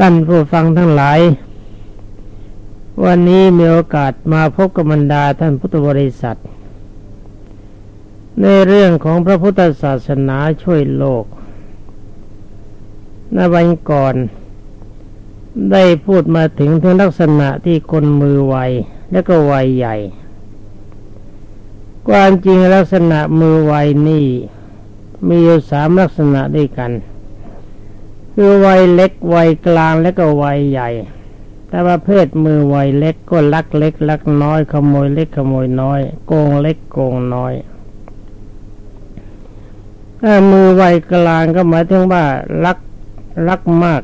ท่านผู้ฟังทั้งหลาย วันนี้มีโอกาสมาพบกับบรรดาท่านพุทธบริษัท ในเรื่องของพระพุทธศาสนาช่วยโลกในวันก่อน ได้พูดมาถึงถึงลักษณะที่คนมือไวและก็ไวใหญ่ ความจริงลักษณะมือไวนี่มีอยู่สามลักษณะด้วยกัน คือวัยเล็กวัยกลางและก็วัยใหญ่ แต่ประเภทมือวัยเล็กก็ลักเล็กลักน้อยขโมยเล็กขโมยน้อย โกงเล็กโกงน้อยถ้ามือวัยกลางก็หมายถึงว่าลักลักมาก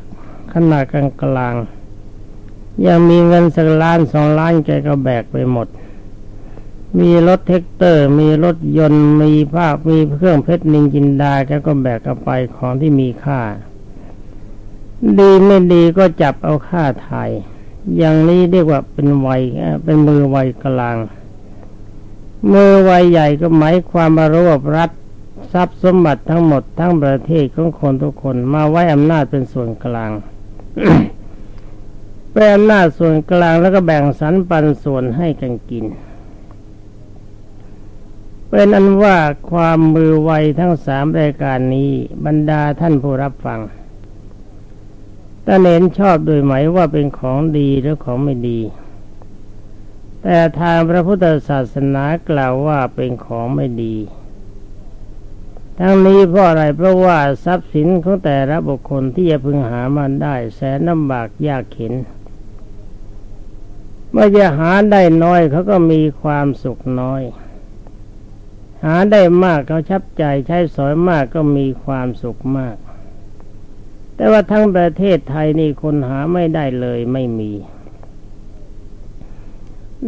ขนาดกลางกลางยังมีเงินสักล้านสองล้านแกก็แบกไปหมด มีรถแทรกเตอร์ มีรถยนต์มีภาพมีเครื่องเพชรนินจินดาแกก็แบกกไปของที่มีค่า ดีไม่ดีก็จับเอาค่าไถ่ อย่างนี้เรียกว่าเป็นวัยเป็นมือวัยกลาง มือวัยใหญ่ก็หมายความมารวบรัดทรัพย์สมบัติทั้งหมดทั้งประเทศของคนทุกคนมาไว้อำนาจเป็นส่วนกลางเป็นอำนาจส่วนกลางแล้วก็แบ่งสรรปันส่วนให้กันกิน เป็นอันว่าความมือไวทั้งสามรายการนี้ บรรดาท่านผู้รับฟัง ถ้าเน้นชอบโดยไหมว่าเป็นของดีหรือของไม่ดี แต่ทางพระพุทธศาสนากล่าวว่าเป็นของไม่ดี ทั้งนี้เพราะอะไรเพราะว่าทรัพย์สินของแต่ละบุคคลที่จะพึงหามันได้แสนลำบากยากเข็นเมื่อจะหาได้น้อยเขาก็มีความสุขน้อย หาได้มากเขาชับใจใช้สอยมากก็มีความสุขมาก แต่ว่าทั้งประเทศไทยนี่คนหาไม่ได้เลยไม่มี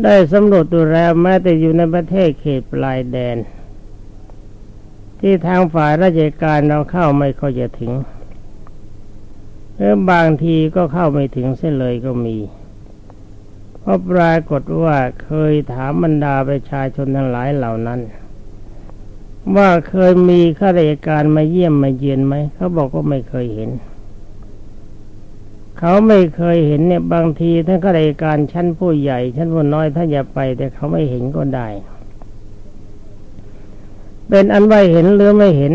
ได้สำรวจดูแล้วแม้แต่อยู่ในประเทศเขตปลายแดน ที่ทางฝ่ายราชการเราเข้าไม่ค่อยจะถึงหรือบางทีก็เข้าไม่ถึงเส้นเลยก็มี เพราะปรากฏว่าเคยถามบรรดาประชาชนทั้งหลายเหล่านั้น ว่าเคยมีข้าราชการมาเยี่ยมมาเยียนไหม เขาบอกว่าไม่เคยเห็น เขาไม่เคยเห็นเนี่ยบางทีท่านข้าราชการชั้นผู้ใหญ่ ชั้นผู้น้อยถ้านอย่าไป แต่เขาไม่เห็นก็ได้ เป็นอันว่าเห็นหรือไม่เห็น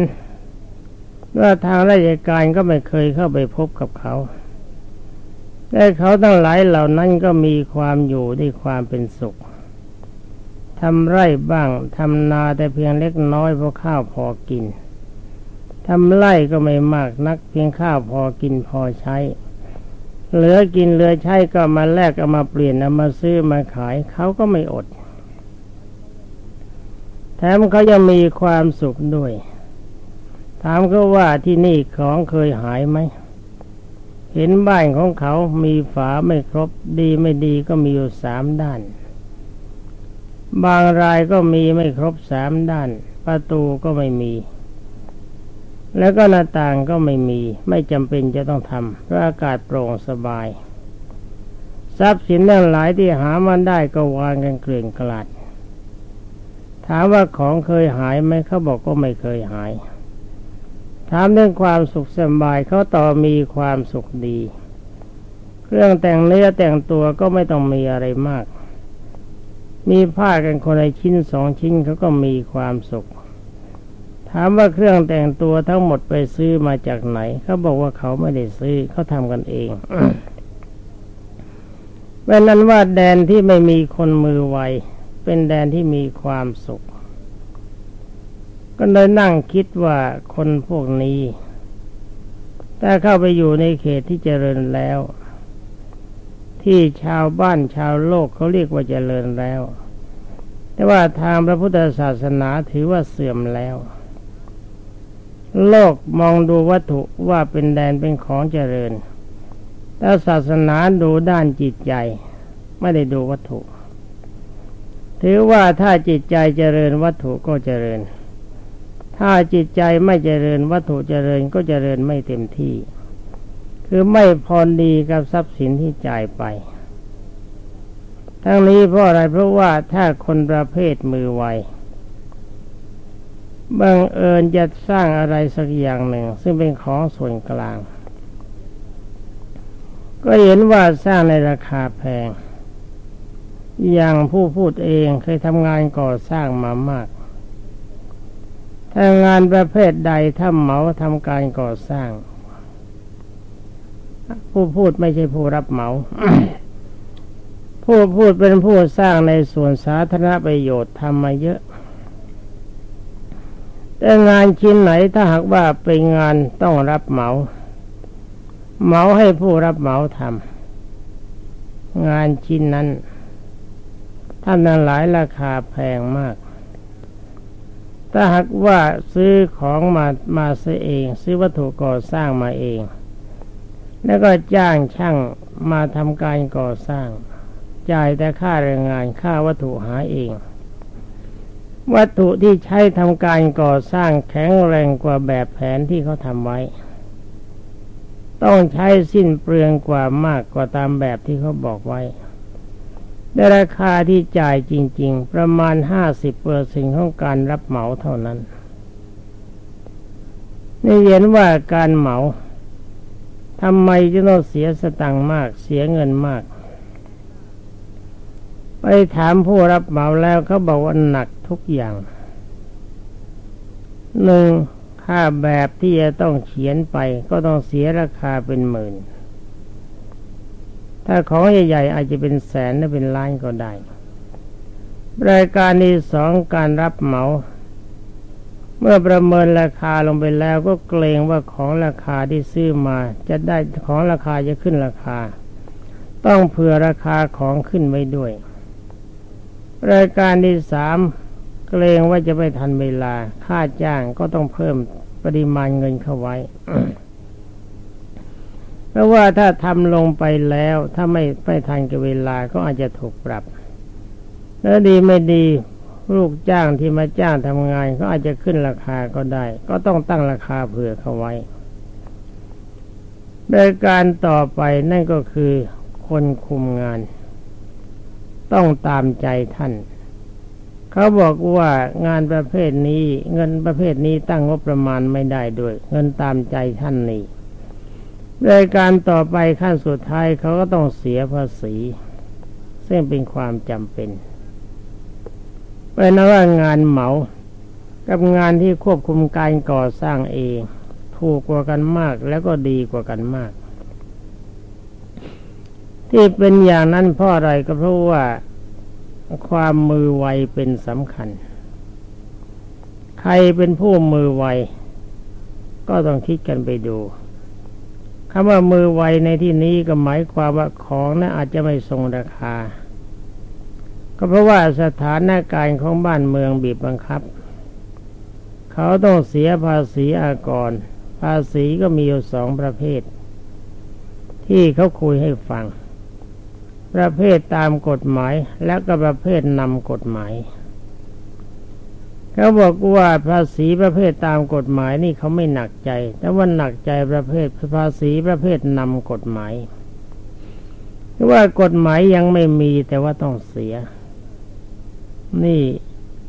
ว่าทางราชการก็ไม่เคยเข้าไปพบกับเขาแต่เขาทั้งหลายเหล่านั้นก็มีความอยู่ด้วยความเป็นสุขทำไร่บ้างทำนาแต่เพียงเล็กน้อยเพราะข้าวพอกินทำไร่ก็ไม่มากนักเพียงข้าวพอกินพอใช้ เหลือกินเหลือใช้ก็มาแลกเอามาเปลี่ยนเอามาซื้อมาขายเขาก็ไม่อด แถมเขายังมีความสุขด้วย ถามเขาว่าที่นี่ของเคยหายไหม เห็นบ้านของเขามีฝาไม่ครบดีไม่ดีก็มีอยู่สามด้าน บางรายก็มีไม่ครบสามด้าน ประตูก็ไม่มี แล้วก็หน้าต่างก็ไม่มีไม่จำเป็นจะต้องทำเพราะอากาศโปร่งสบาย ทรัพย์สินทั้งหลายที่หามาได้ก็วางกันเกลื่อนกลาดถามว่าของเคยหายไหมเขาบอกก็ไม่เคยหาย ถามเรื่องความสุขสบายเขาต่อมีความสุขดี เครื่องแต่งเนื้อแต่งตัวก็ไม่ต้องมีอะไรมาก มีผ้ากันคนละชิ้นสองชิ้นเขาก็มีความสุข ถามว่าเครื่องแต่งตัวทั้งหมดไปซื้อมาจากไหน เขาบอกว่าเขาไม่ได้ซื้อเขาทำกันเองเป็นนั้นว่าแดนที่ไม่มีคนมือไว เป็นแดนที่มีความสุข ก็เลยนั่งคิดว่าคนพวกนี้ ถ้าเข้าไปอยู่ในเขตที่เจริญแล้ว ที่ชาวบ้านชาวโลกเขาเรียกว่าเจริญแล้ว แต่ว่าทางพระพุทธศาสนาถือว่าเสื่อมแล้ว โลกมองดูวัตถุว่าเป็นแดนเป็นของเจริญ แต่ศาสนาดูด้านจิตใจ ไม่ได้ดูวัตถุ ถือว่าถ้าจิตใจเจริญวัตถุก็เจริญ ถ้าจิตใจไม่เจริญวัตถุเจริญก็เจริญไม่เต็มที่ คือไม่พอดีกับทรัพย์สินที่จ่ายไป ทั้งนี้เพราะอะไรเพราะว่าถ้าคนประเภทมือไว บังเอิญจะสร้างอะไรสักอย่างหนึ่ง ซึ่งเป็นของส่วนกลาง ก็เห็นว่าสร้างในราคาแพง อย่างผู้พูดเองเคยทำงานก่อสร้างมามากถ้างานประเภทใดถ้าเหมาทำการก่อสร้าง ผู้พูดไม่ใช่ผู้รับเหมา ผู้พูดเป็นผู้สร้างในส่วนสาธารณประโยชน์ทำมาเยอะ แต่งานชิ้นไหนถ้าหากว่าเป็นงานต้องรับเหมา เหมาให้ผู้รับเหมาทำงานชิ้นนั้น ท่านนั้นหลายราคาแพงมาก ถ้าหากว่าซื้อของมามาซื้อเอง ซื้อวัตถุก่อสร้างมาเอง แล้วก็จ้างช่างมาทำการก่อสร้าง จ่ายแต่ค่าแรงงานค่าวัตถุหาเอง วัตถุที่ใช้ทำการก่อสร้างแข็งแรงกว่าแบบแผนที่เขาทำไว้ ต้องใช้สิ้นเปลืองกว่ามากกว่าตามแบบที่เขาบอกไว้ในราคาที่จ่ายจริง ๆ ประมาณห้าสิบเปอร์เซ็นของการรับเหมาเท่านั้นนี่เห็นว่าการเหมาทำไมจะต้องเสียสตังค์มากเสียเงินมาก ไปถามผู้รับเหมาแล้วเขาบอกว่าหนักทุกอย่างหนึ่งค่าแบบที่จะต้องเขียนไป ก็ต้องเสียราคาเป็นหมื่น ถ้าของใหญ่ๆอาจจะเป็นแสนหรือเป็นล้านก็ได้ รายการที่สองการรับเหมา เมื่อประเมินราคาลงไปแล้วก็เกรงว่าของราคาที่ซื้อมา จะได้ของราคาจะขึ้นราคา ต้องเผื่อราคาของขึ้นไว้ด้วย รายการที่สามเกรงว่าจะไม่ทันเวลา ค่าจ้างก็ต้องเพิ่มปริมาณเงินเข้าไว้เพราะว่าถ้าทำลงไปแล้ว ถ้าไม่ไม่ทันกับเวลาก็อาจจะถูกปรับแล้วดีไม่ดีลูกจ้างที่มาจ้างทำงานก็อาจจะขึ้นราคาก็ได้ ก็ต้องตั้งราคาเผื่อเขาไว้โดยการต่อไปนั่นก็คือคนคุมงาน ต้องตามใจท่าน เขาบอกว่างานประเภทนี้เงินประเภทนี้ตั้งงบประมาณไม่ได้ด้วย เงินตามใจท่านนี่รายการต่อไปขั้นสุดท้ายเขาก็ต้องเสียภาษี ซึ่งเป็นความจำเป็นเป็นว่างานเหมากับงานที่ควบคุมการก่อสร้างเอง ถูกกว่ากันมากแล้วก็ดีกว่ากันมาก ที่เป็นอย่างนั้นเพราะอะไรก็เพราะว่าความมือไวเป็นสำคัญ ใครเป็นผู้มือไว ก็ต้องคิดกันไปดูคำว่ามือไวในที่นี้ก็หมายความว่าของนะั้นอาจจะไม่ทรงราคา ก็เพราะว่าสถานการณ์ของบ้านเมืองบีบบังคับ เขาต้องเสียภาษีอากร ภาษีก็มีอยู่สองประเภท ที่เขาคุยให้ฟัง ประเภทตามกฎหมายและก็ประเภทนำกฎหมายเขาบอกว่าภาษีประเภทตามกฎหมายนี่เขาไม่หนักใจ แต่ว่าหนักใจประเภทภาษีประเภทนำกฎหมายคือว่ากฎหมายยังไม่มีแต่ว่าต้องเสีย นี่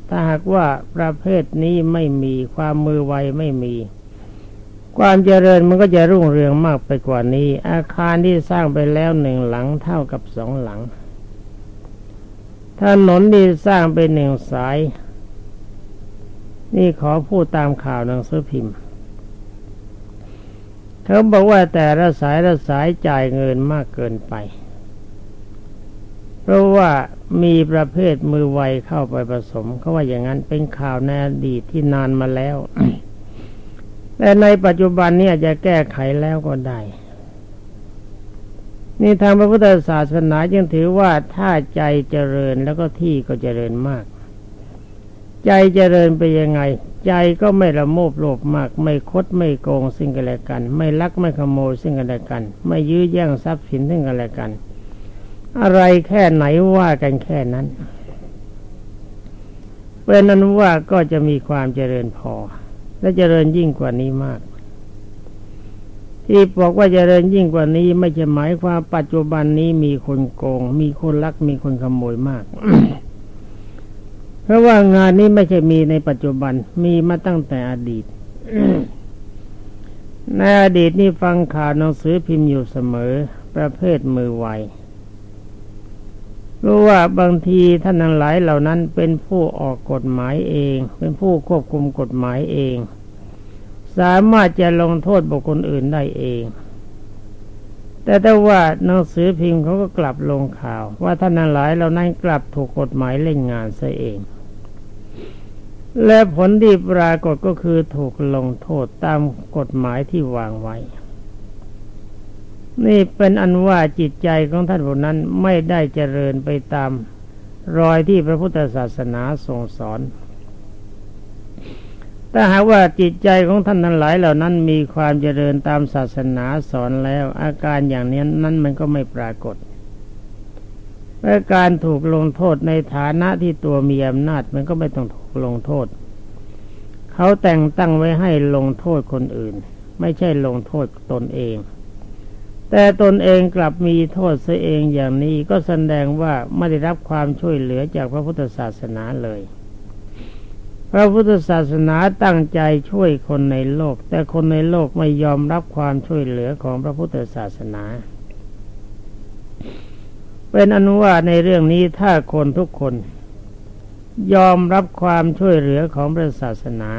ถ้าหากว่าประเภทนี้ไม่มีความมือไวไม่มี ความเจริญมันก็จะรุ่งเรืองมากไปกว่านี้ อาคารที่สร้างไปแล้วหนึ่งหลังเท่ากับสองหลังถนนที่สร้างไปหนึ่งสาย นี่ขอพูดตามข่าวหนังสือพิมพ์ เขาบอกว่าแต่ละสายละสายจ่ายเงินมากเกินไป เพราะว่ามีประเภทมือไวเข้าไปผสมเขาว่าอย่างนั้นเป็นข่าวในอดีตที่นานมาแล้ว แต่ในปัจจุบันนี้อาจจะแก้ไขแล้วก็ได้ นี่ทางพระพุทธศาสนายังถือว่าถ้าใจเจริญแล้วก็ที่ก็เจริญมาก ใจเจริญไปยังไง ใจก็ไม่ละโมบโลภมาก ไม่คดไม่โกงสิ่งกันและกัน ไม่ลักไม่ขโมยสิ่งกันและกัน ไม่ยื้อแย่งทรัพย์สินสิ่งกันและกัน อะไรแค่ไหนว่ากันแค่นั้นเป็นนั้นว่าก็จะมีความเจริญพอ และเจริญยิ่งกว่านี้มาก ที่บอกว่าเจริญยิ่งกว่านี้ ไม่ใช่หมายความปัจจุบันนี้มีคนโกง มีคนลักมีคนขโมยมาก เพราะว่างานนี้ไม่ใช่มีในปัจจุบันมีมาตั้งแต่อดีตในอดีตนี่ฟังข่าวหนังสือพิมพ์อยู่เสมอ ประเภทมือไว รู้ว่าบางทีท่านทั้งหลายเหล่านั้นเป็นผู้ออกกฎหมายเอง เป็นผู้ควบคุมกฎหมายเอง สามารถจะลงโทษบุคคลอื่นได้เอง แต่แต่ว่าหนังสือพิมพ์เขาก็กลับลงข่าว ว่าท่านทั้งหลายเหล่านั้นกลับถูกกฎหมายเล่นงานซะเอง และผลที่ปรากฏก็คือถูกลงโทษตามกฎหมายที่วางไว้ นี่เป็นอันว่าจิตใจของท่านผู้นั้นไม่ได้เจริญไปตามรอยที่พระพุทธศาสนาทรงสอน ถ้าหากว่าจิตใจของท่านทั้งหลายเหล่านั้นมีความเจริญตามศาสนาสอนแล้ว อาการอย่างนี้นั้นมันก็ไม่ปรากฏและการถูกลงโทษในฐานะที่ตัวมีอำนาจมันก็ไม่ต้องถูกลงโทษ เขาแต่งตั้งไว้ให้ลงโทษคนอื่น ไม่ใช่ลงโทษตนเอง แต่ตนเองกลับมีโทษเสียเองอย่างนี้ก็แสดงว่าไม่ได้รับความช่วยเหลือจากพระพุทธศาสนาเลย พระพุทธศาสนาตั้งใจช่วยคนในโลก แต่คนในโลกไม่ยอมรับความช่วยเหลือของพระพุทธศาสนา เป็นอนุว่าในเรื่องนี้ถ้าคนทุกคน ยอมรับความช่วยเหลือของพระศาสนา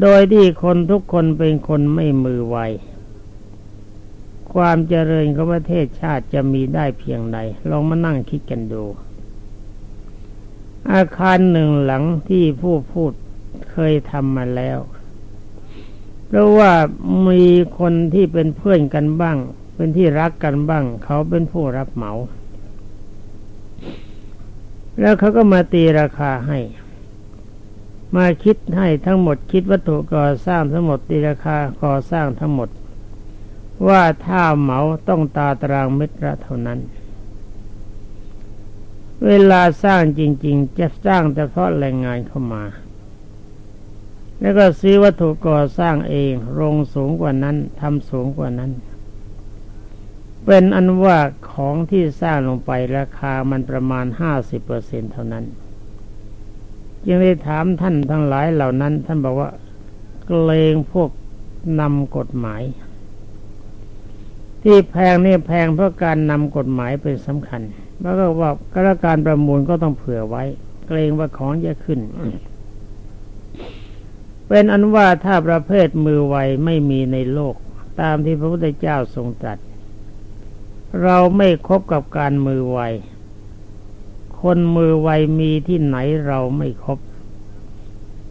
โดยที่คนทุกคนเป็นคนไม่มือไว ความเจริญของประเทศชาติจะมีได้เพียงใดลองมานั่งคิดกันดู อาคารหนึ่งหลังที่ผู้พูดเคยทำมาแล้ว เพราะว่ามีคนที่เป็นเพื่อนกันบ้าง เป็นที่รักกันบ้าง เขาเป็นผู้รับเหมา แล้วเขาก็มาตีราคาให้ มาคิดให้ทั้งหมดคิดวัตถุก่อสร้างทั้งหมดตีราคาก่อสร้างทั้งหมด ว่าถ้าเหมาต้องตาตรางเมตรเท่านั้น เวลาสร้างจริง ๆ จะสร้างแต่เพาะแรงงานเข้ามา แล้วก็ซื้อวัตถุก่อสร้างเองโรงสูงกว่านั้นทำสูงกว่านั้น เป็นอันว่าของที่สร้างลงไปราคามันประมาณห้าสิบเปอร์เซ็นเท่านั้นยังได้ถามท่านทั้งหลายเหล่านั้น ท่านบอกว่าเกรงพวกนำกฎหมาย ที่แพงนี่แพงเพราะการนำกฎหมายเป็นสำคัญ แล้วก็ว่าการประมูลก็ต้องเผื่อไว้ เกรงว่าของจะขึ้น เป็นอันว่าถ้าประเภทมือไวไม่มีในโลก ตามที่พระพุทธเจ้าทรงตรัส เราไม่คบกับการมือไว คนมือไวมีที่ไหนเราไม่คบ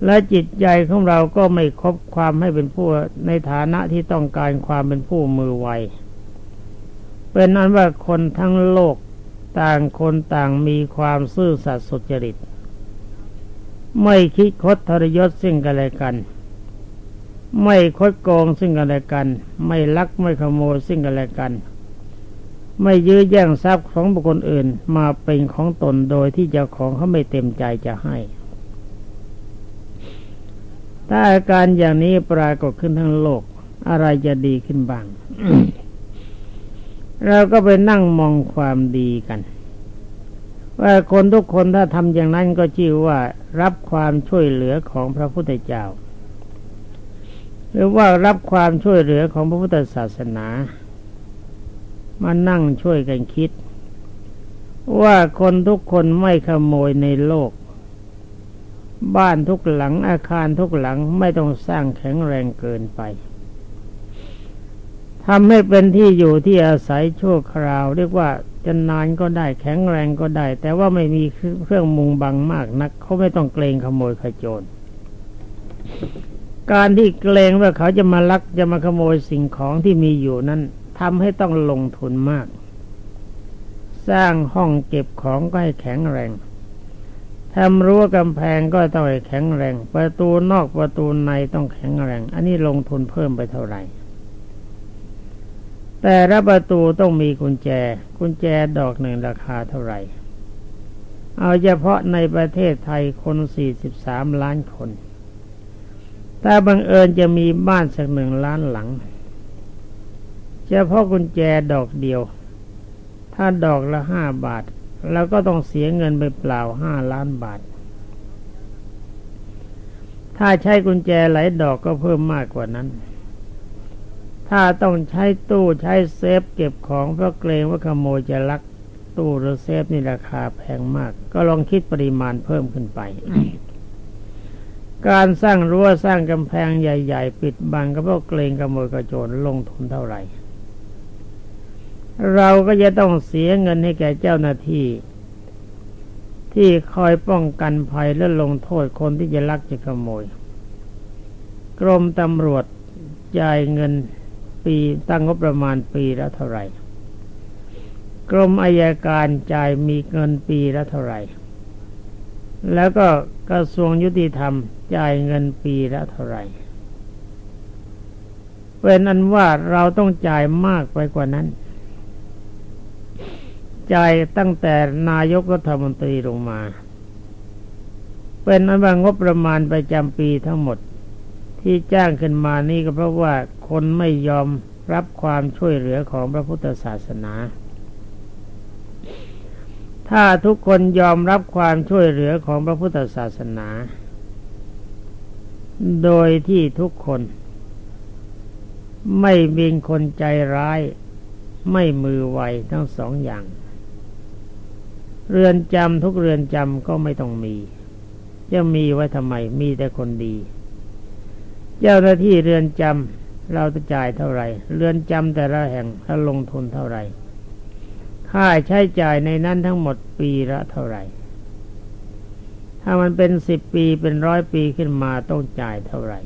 และจิตใจของเราก็ไม่คบความให้เป็นผู้ในฐานะที่ต้องการความเป็นผู้มือไว เป็นนั้นว่าคนทั้งโลกต่างคนต่างมีความซื่อสัตย์สุจริต ไม่คิดคดทรยศซึ่งกันและกัน ไม่คดโกงซึ่งกันและกัน ไม่ลักไม่ขโมยซึ่งกันและกัน ไม่ยื้อแย่งทรัพย์ของบุคคลอื่นมาเป็นของตนโดยที่เจ้าของเขาไม่เต็มใจจะให้ ถ้าอาการอย่างนี้ปรากฏขึ้นทั้งโลกอะไรจะดีขึ้นบ้าง เราก็ไปนั่งมองความดีกัน ว่าคนทุกคนถ้าทำอย่างนั้นก็ชื่อว่ารับความช่วยเหลือของพระพุทธเจ้า หรือว่ารับความช่วยเหลือของพระพุทธศาสนา มานั่งช่วยกันคิด ว่าคนทุกคนไม่ขโมยในโลก บ้านทุกหลังอาคารทุกหลังไม่ต้องสร้างแข็งแรงเกินไป ทำให้เป็นที่อยู่ที่อาศัยชั่วคราว เรียกว่าจะนานก็ได้แข็งแรงก็ได้ แต่ว่าไม่มีเครื่องมุงบังมากนักเขาไม่ต้องเกรงขโมยขโจรการที่เกรงว่าเขาจะมาลักจะมาขโมยสิ่งของที่มีอยู่นั้นทำให้ต้องลงทุนมาก สร้างห้องเก็บของก็ให้แข็งแรงทำรั้วกำแพงก็ต้องให้แข็งแรง ประตูนอกประตูในต้องแข็งแรง อันนี้ลงทุนเพิ่มไปเท่าไหร่ แต่ละประตูต้องมีกุญแจ กุญแจดอกหนึ่งราคาเท่าไหร่ เอาเฉพาะในประเทศไทยคนสี่สิบสามล้านคน ถ้าบังเอิญจะมีบ้านสักหนึ่งล้านหลัง เฉพาะกุญแจดอกเดียว ถ้าดอกละห้าบาทเราก็ต้องเสียเงินไปเปล่าห้าล้านบาท ถ้าใช้กุญแจหลายดอกก็เพิ่มมากกว่านั้น ถ้าต้องใช้ตู้ใช้เซฟเก็บของเพราะเกรงว่าขโมยจะลักตู้หรือเซฟนี่ราคาแพงมาก ก็ลองคิดปริมาณเพิ่มขึ้นไป การสร้างรั้วสร้างกำแพงใหญ่ ๆ ปิดบังก็เพราะเกรงขโมยกระโจนลงทุนเท่าไหร่ เราก็จะต้องเสียเงินให้แก่เจ้าหน้าที่ ที่คอยป้องกันภัยและลงโทษคนที่จะลักจะขโมย กรมตำรวจจ่ายเงิน ปีตั้งงบประมาณปีละเท่าไหร่ กรมอายการจ่ายมีเงินปีละเท่าไหร่ แล้วก็กระทรวงยุติธรรมจ่ายเงินปีละเท่าไหร่เป็นอันว่าเราต้องจ่ายมากไปกว่านั้น จ่ายตั้งแต่นายกรัฐมนตรีลงมา เป็นอันว่างบประมาณประจำปีทั้งหมด ที่จ้างขึ้นมานี่ก็เพราะว่าคนไม่ยอมรับความช่วยเหลือของพระพุทธศาสนา ถ้าทุกคนยอมรับความช่วยเหลือของพระพุทธศาสนา โดยที่ทุกคนไม่มีคนใจร้ายไม่มือไวทั้งสองอย่าง เรือนจำทุกเรือนจำก็ไม่ต้องมี จะมีไว้ทำไมมีแต่คนดี เจ้าหน้าที่เรือนจำเราจะจ่ายเท่าไหร่ เรือนจำแต่ละแห่งถ้าลงทุนเท่าไหร่ค่าใช้จ่ายในนั้นทั้งหมดปีละเท่าไหร่ ถ้ามันเป็นสิบปีเป็นร้อยปีขึ้นมาต้องจ่ายเท่าไหร่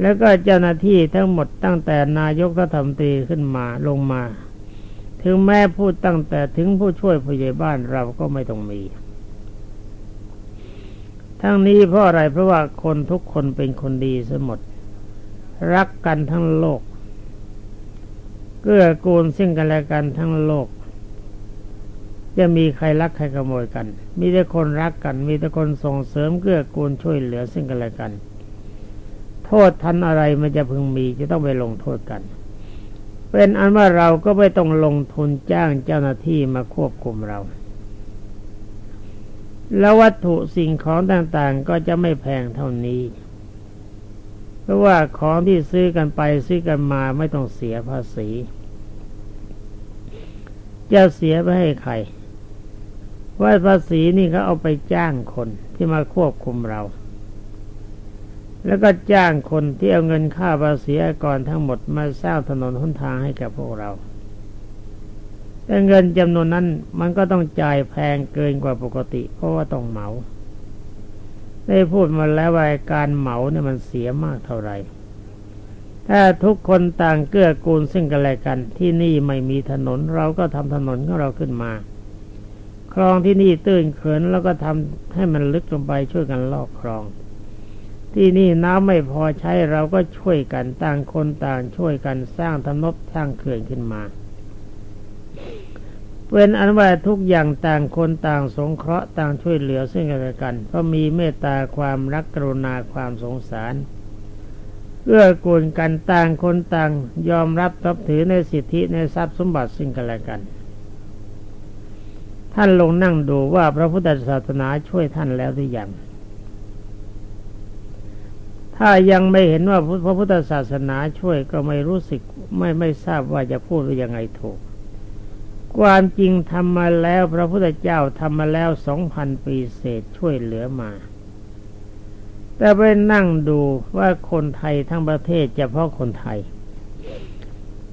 แล้วก็เจ้าหน้าที่ทั้งหมดตั้งแต่นายกรัฐมนตรีขึ้นมาลงมา ถึงแม้พูดตั้งแต่ถึงผู้ช่วยผู้ใหญ่บ้านเราก็ไม่ต้องมี ทั้งนี้เพราะอะไรเพราะว่าคนทุกคนเป็นคนดีสมด รักกันทั้งโลก เกื้อกูลซึ่งกันและกันทั้งโลก จะมีใครรักใครขโมยกัน มีแต่คนรักกัน มีแต่คนส่งเสริมเกื้อกูลช่วยเหลือซึ่งกันและกัน โทษทันอะไรมันจะพึงมีจะต้องไปลงโทษกัน เป็นอันว่าเราก็ไม่ต้องลงทุนจ้างเจ้าหน้าที่มาควบคุมเรา แล้ววัตถุสิ่งของต่างๆ ก็จะไม่แพงเท่านี้ เพราะว่าของที่ซื้อกันไปซื้อกันมาไม่ต้องเสียภาษี จะเสียไปให้ใครว่าภาษีนี่เขาเอาไปจ้างคนที่มาควบคุมเรา แล้วก็จ้างคนที่เอาเงินค่าภาษีก่อนทั้งหมดมาสร้างถนนหนทางให้กับพวกเรา แต่เงินจำนวนนั้นมันก็ต้องจ่ายแพงเกินกว่าปกติ เพราะว่าต้องเหมาได้พูดมาแล้วว่าการเหมาเนี่ยมันเสียมากเท่าไหร่ถ้าทุกคนต่างเกื้อกูลซึ่งกันและกัน ที่นี่ไม่มีถนน เราก็ทำถนนของเราขึ้นมา คลองที่นี่ตื้นเขินแล้วก็ทำให้มันลึกลงไปช่วยกันลอกคลอง ที่นี่น้ำไม่พอใช้เราก็ช่วยกันต่างคนต่างช่วยกันสร้างถนนสร้างเขื่อนขึ้นมา เป็นอันว่าทุกอย่างต่างคนต่างสงเคราะห์ต่างช่วยเหลือซึ่งกันและกัน เพราะมีเมตตาความรักกรุณาความสงสารเอื้อกูลกันต่างคนต่างยอมรับทับถือในสิทธิในทรัพย์สมบัติซึ่งกันและกัน ท่านลงนั่งดูว่าพระพุทธศาสนาช่วยท่านแล้วหรือยังถ้ายังไม่เห็นว่าพระพุทธศาสนาช่วยก็ไม่รู้สึกไม่ไม่ทราบว่าจะพูดว่ายังไงถูก ความจริงทำมาแล้ว พระพุทธเจ้าทำมาแล้วสองพันปีเศษช่วยเหลือมา แต่ไปนั่งดูว่าคนไทยทั้งประเทศเฉพาะคนไทย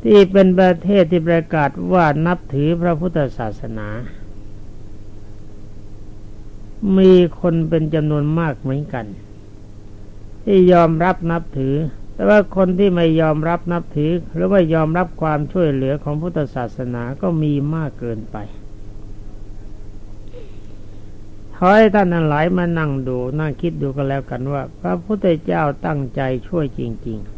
ที่เป็นประเทศที่ประกาศว่านับถือพระพุทธศาสนา มีคนเป็นจำนวนมากเหมือนกัน ที่ยอมรับนับถือ แต่ว่าคนที่ไม่ยอมรับนับถือ หรือไม่ยอมรับความช่วยเหลือของพุทธศาสนาก็มีมากเกินไปขอให้ท่านนั้นหลายมานั่งดูนั่งคิดดูกันแล้วกันว่า พระพุทธเจ้าตั้งใจช่วยจริงๆ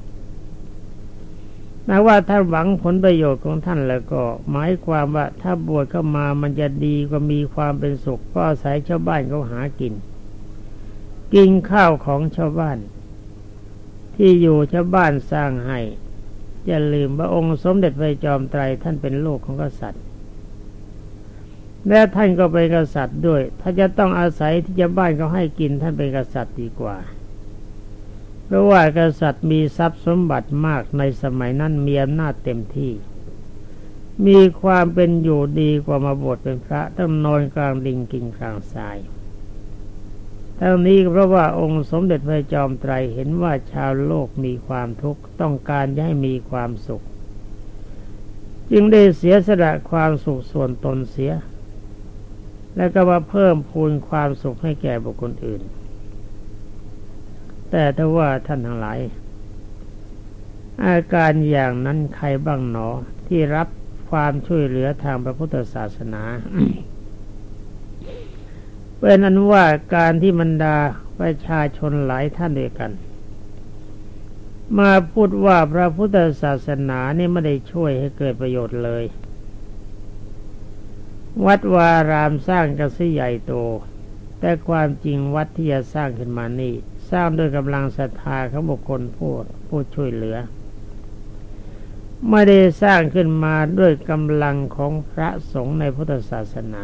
นะว่าถ้าหวังผลประโยชน์ของท่านแล้วก็ หมายความว่าถ้าบวชเข้ามามันจะดีก็มีความเป็นสุขก็อาศัยชาวบ้านเขาหากิน กินข้าวของชาวบ้าน ที่อยู่ชาวบ้านสร้างให้ อย่าลืมว่าองค์สมเด็จพระจอมไตรท่านเป็นลูกของกษัตริย์ และท่านก็เป็นกษัตริย์ด้วย ถ้าจะต้องอาศัยที่ชาวบ้านเขาให้กินท่านเป็นกษัตริย์ดีกว่า เพราะว่ากษัตริย์มีทรัพย์สมบัติมากในสมัยนั้นมีอำนาจเต็มที่ มีความเป็นอยู่ดีกว่ามาบวชเป็นพระต้องนอนกลางดิงกินกลางทราย ทั้งนี้เพราะว่าองค์สมเด็จพระจอมไตรเห็นว่าชาวโลกมีความทุกข์ต้องการให้มีความสุข จึงได้เสียสละความสุขส่วนตนเสีย แล้วก็มาเพิ่มพูนความสุขให้แก่บุคคลอื่น แต่ถ้าว่าท่านทั้งหลาย อาการอย่างนั้นใครบ้างหนอที่รับความช่วยเหลือทางพระพุทธศาสนา เป็นอันว่าการที่บรรดาประชาชนหลายท่านด้วยกัน มาพูดว่าพระพุทธศาสนานี่ไม่ได้ช่วยให้เกิดประโยชน์เลย วัดวารามสร้างกันสิใหญ่โต แต่ความจริงวัดที่จะสร้างขึ้นมานี่ สร้างด้วยกำลังศรัทธาของบุคคลผู้ผู้ช่วยเหลือ ไม่ได้สร้างขึ้นมาด้วยกำลังของพระสงฆ์ในพุทธศาสนา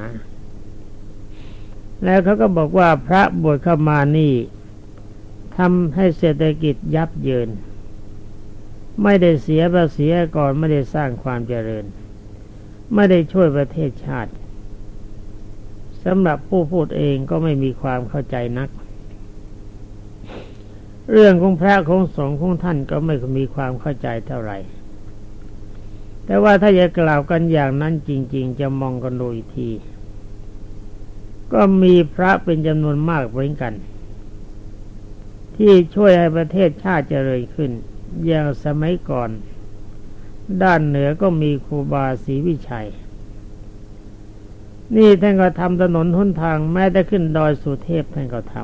แล้วเขาก็บอกว่าพระบวชเข้ามานี่ทำให้เศรษฐกิจยับเยิน ไม่ได้เสียภาษีก่อนไม่ได้สร้างความเจริญ ไม่ได้ช่วยประเทศชาติสำหรับผู้พูดเองก็ไม่มีความเข้าใจนัก เรื่องของพระของสงฆ์ของท่านก็ไม่มีความเข้าใจเท่าไหร่ แต่ว่าถ้าจะกล่าวกันอย่างนั้นจริง ๆ จะมองกันดูอีกที ก็มีพระเป็นจำนวนมากเหมือนกัน ที่ช่วยให้ประเทศชาติเจริญขึ้น อย่างสมัยก่อน ด้านเหนือก็มีครูบาศรีวิชัย นี่ท่านก็ทำถนนทุนทางแม้แต่ขึ้นดอยสุเทพท่านก็ท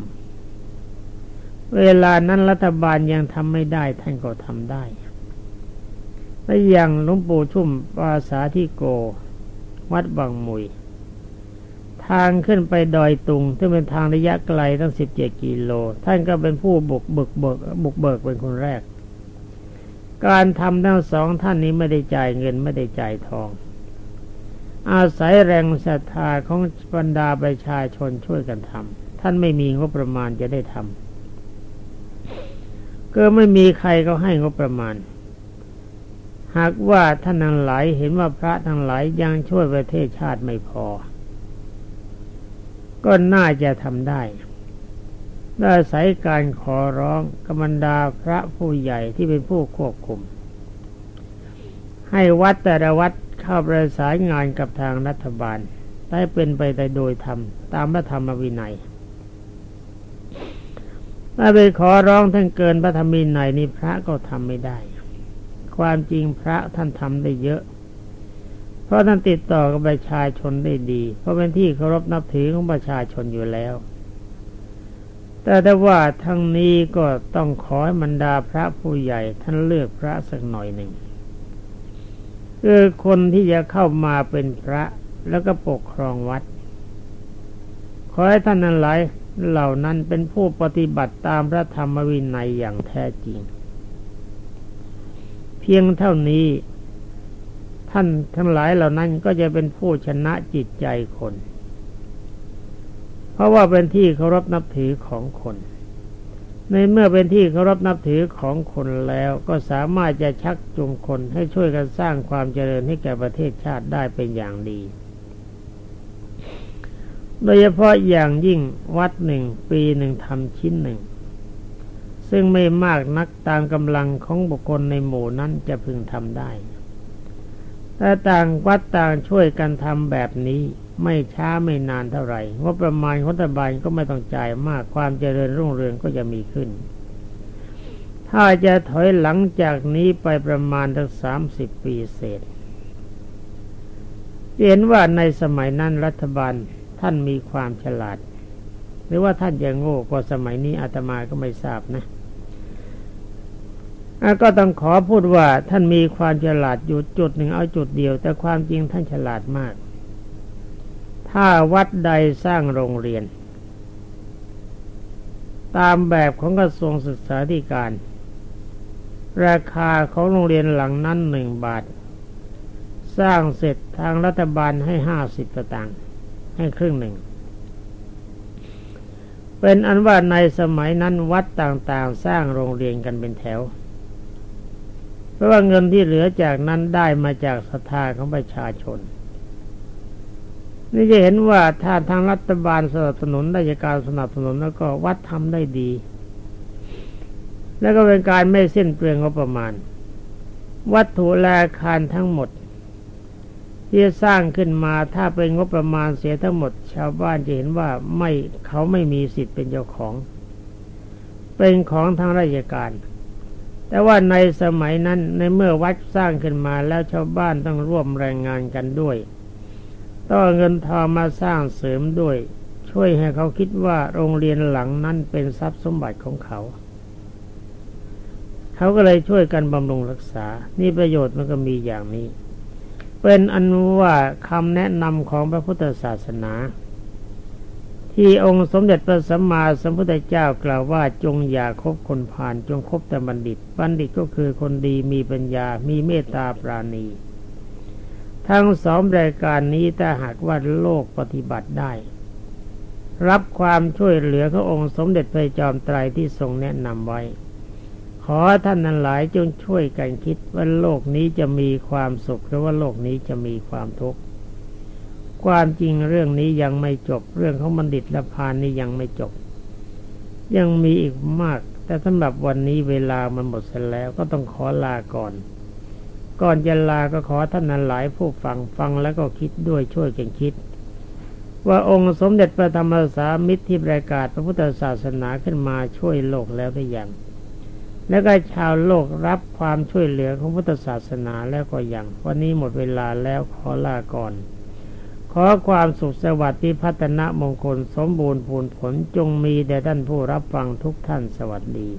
ำเวลานั้นรัฐบาลยังทำไม่ได้ท่านก็ทำได้และอย่างหลวงปู่ชุ่มปาสาที่โก วัดบางมุย ทางขึ้นไปดอยตุง ซึ่งเป็นทางระยะไกลตั้งสิบเจ็ดกิโล ท่านก็เป็นผู้บุกเบิกเบิกบุกเบิกเป็นคนแรก การทำทั้งสองท่านนี้ไม่ได้จ่ายเงินไม่ได้จ่ายทอง อาศัยแรงศรัทธาของบรรดาประชาชนช่วยกันทำท่านไม่มีงบประมาณจะได้ทำก็ไม่มีใครก็ให้งบประมาณหากว่าท่านทั้งหลายเห็นว่าพระทั้งหลายยังช่วยประเทศชาติไม่พอ ก็น่าจะทำได้ได้อายการขอร้องกรรมดาพระผู้ใหญ่ที่เป็นผู้ควบคุม ให้วัดแต่ละวัดเข้าประสานงานกับทางรัฐบาล ได้เป็นไปแต่โดยธรรม ตามพระธรรมวินัยถ้าไปขอร้องท่านเกินพระธรรมวินัยนี่พระก็ทำไม่ได้ ความจริงพระท่านทำได้เยอะ เพราะท่านติดต่อกับประชาชนได้ดี เพราะเป็นที่เคารพนับถือของประชาชนอยู่แล้ว แต่ถ้าว่าทั้งนี้ก็ต้องขอให้บรรดาพระผู้ใหญ่ท่านเลือกพระสักหน่อยหนึ่งคือคนที่จะเข้ามาเป็นพระแล้วก็ปกครองวัด ขอให้ท่านนั้นหลายเหล่านั้นเป็นผู้ปฏิบัติตามพระธรรมวินัยอย่างแท้จริง เพียงเท่านี้ ท่านทั้งหลายเหล่านั้นก็จะเป็นผู้ชนะจิตใจคน เพราะว่าเป็นที่เคารพนับถือของคน ในเมื่อเป็นที่เคารพนับถือของคนแล้วก็สามารถจะชักจูงคนให้ช่วยกันสร้างความเจริญให้แก่ประเทศชาติได้เป็นอย่างดี โดยเฉพาะอย่างยิ่งวัดหนึ่งปีหนึ่งทำชิ้นหนึ่ง ซึ่งไม่มากนักตามกำลังของบุคคลในหมู่นั้นจะพึงทำได้ ถ้าต่างวัดต่างช่วยกันทำแบบนี้ ไม่ช้าไม่นานเท่าไหร่ว่าประมาณรัฐบาลก็ไม่ต้องจ่ายมากความเจริญรุ่งเรืองก็จะมีขึ้น ถ้าจะถอยหลังจากนี้ไปประมาณทั้งสามสิบปีเศษเห็นว่าในสมัยนั้นรัฐบาลท่านมีความฉลาด หรือว่าท่านยังโง่กว่าสมัยนี้อาตมาก็ไม่ทราบนะ ก็ต้องขอพูดว่าท่านมีความฉลาดอยู่จุดหนึ่งเอาจุดเดียว แต่ความจริงท่านฉลาดมาก ถ้าวัดใดสร้างโรงเรียน ตามแบบของกระทรวงศึกษาธิการ ราคาของโรงเรียนหลังนั้นหนึ่งบาท สร้างเสร็จทางรัฐบาลให้ห้าสิบตางค์ให้ครึ่งหนึ่งเป็นอันว่าในสมัยนั้นวัดต่างๆ สร้างโรงเรียนกันเป็นแถว เพราะว่าเงินที่เหลือจากนั้นได้มาจากศรัทธาของประชาชน นี่จะเห็นว่าถ้าทางรัฐบาลสนับสนุนราชการสนับสนุนแล้วก็วัดทำได้ดี แล้วก็เป็นการไม่สิ้นเปลืองงบประมาณ วัตถุแลาคารทั้งหมด ที่สร้างขึ้นมาถ้าเป็นงบประมาณเสียทั้งหมด ชาวบ้านจะเห็นว่าไม่เขาไม่มีสิทธิ์เป็นเจ้าของ เป็นของทางราชการ แต่ว่าในสมัยนั้นในเมื่อวัดสร้างขึ้นมาแล้วชาวบ้านต้องร่วมแรงงานกันด้วยต้องเงินทองมาสร้างเสริมด้วย ช่วยให้เขาคิดว่าโรงเรียนหลังนั้นเป็นทรัพย์สมบัติของเขา เขาก็เลยช่วยกันบำรุงรักษา นี่ประโยชน์มันก็มีอย่างนี้ เป็นอนุว่าคำแนะนำของพระพุทธศาสนา ที่องค์สมเด็จพระสัมมาสัมพุทธเจ้ากล่าวว่าจงอย่าคบคนผ่านจงคบแต่บัณฑิต บัณฑิตก็คือคนดีมีปัญญา มีเมตตาปราณี ทั้งสองรายการนี้ถ้าหากว่าโลกปฏิบัติได้ รับความช่วยเหลือขององค์สมเด็จพระจอมไตรที่ทรงแนะนำไว้ ขอท่านนั้นหลายจงช่วยกันคิดว่าโลกนี้จะมีความสุขหรือว่าโลกนี้จะมีความทุกข์ ความจริงเรื่องนี้ยังไม่จบ เรื่องของบัณฑิตและพานนี้ยังไม่จบ ยังมีอีกมาก แต่สำหรับวันนี้เวลามันหมดเสร็จแล้วก็ต้องขอลาก่อน ก่อนจะลาก็ขอท่านนั้นหลายผู้ฟังฟังแล้วก็คิดด้วยช่วยกันคิด ว่าองค์สมเด็จพระธรรมสามิตรที่ประกาศพระพุทธศาสนาขึ้นมาช่วยโลกแล้วได้อย่างแล้วก็ชาวโลกรับความช่วยเหลือของพุทธศาสนาแล้วก็ยังวันนี้หมดเวลาแล้วขอลาก่อน อความสุขสวัสดิ์ที่พัฒนามงคลสมบูรณ์ผลผลจงมีแด่ท่านผู้รับฟังทุกท่านสวัสดี